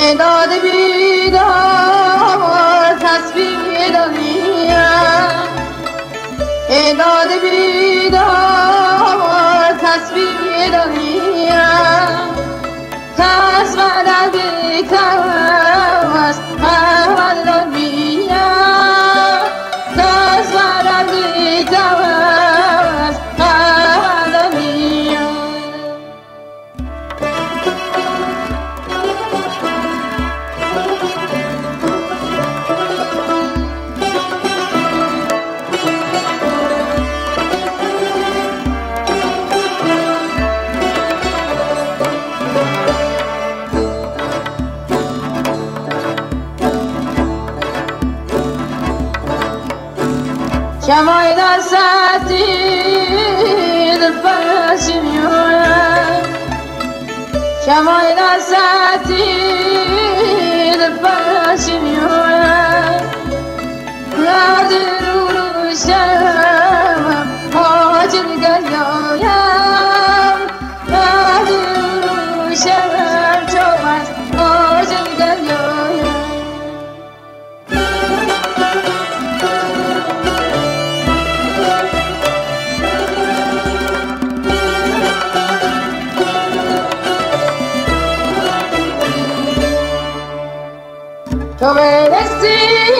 داد بیدار تصویر دنیا داد بیدار تصویر دنیا کس بعد از کس كما إذا سأتي الفاسم كما إذا Let's see.